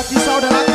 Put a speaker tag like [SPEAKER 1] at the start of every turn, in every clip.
[SPEAKER 1] hati saudara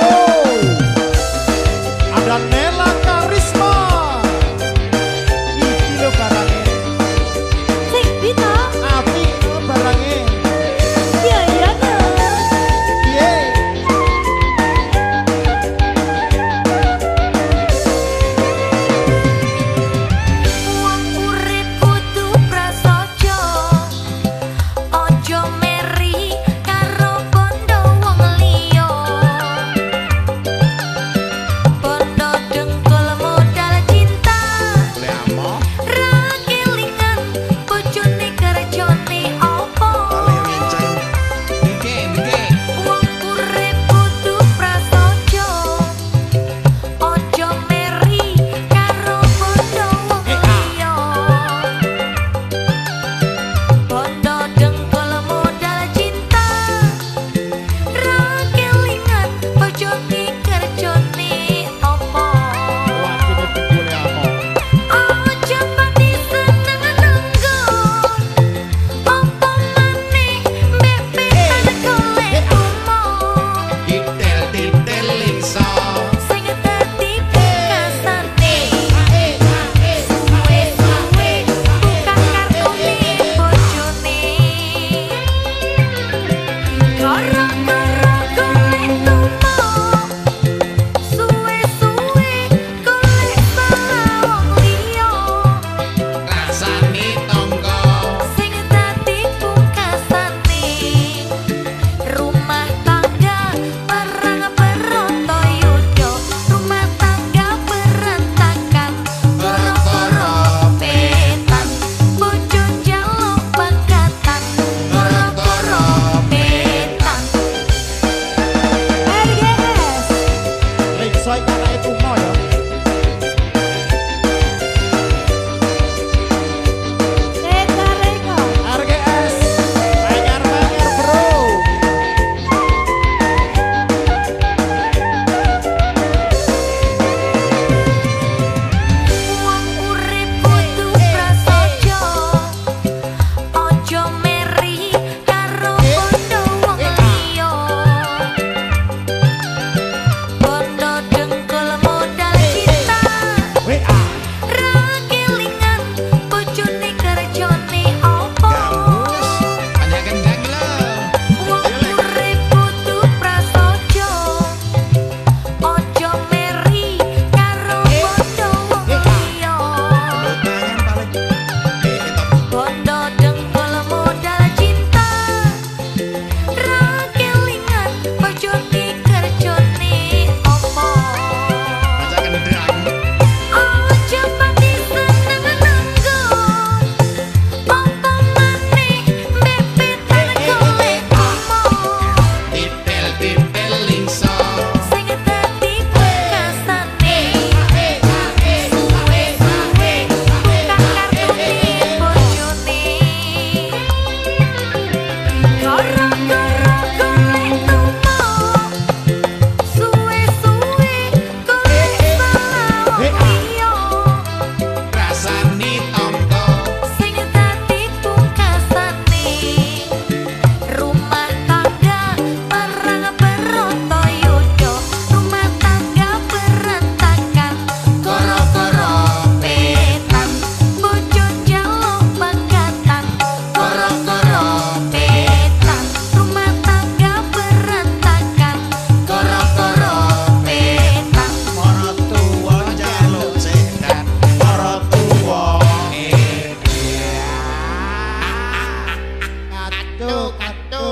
[SPEAKER 1] Kandu, kandu.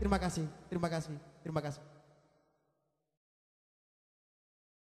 [SPEAKER 1] Terima kasih, terima kasih, terima kasih.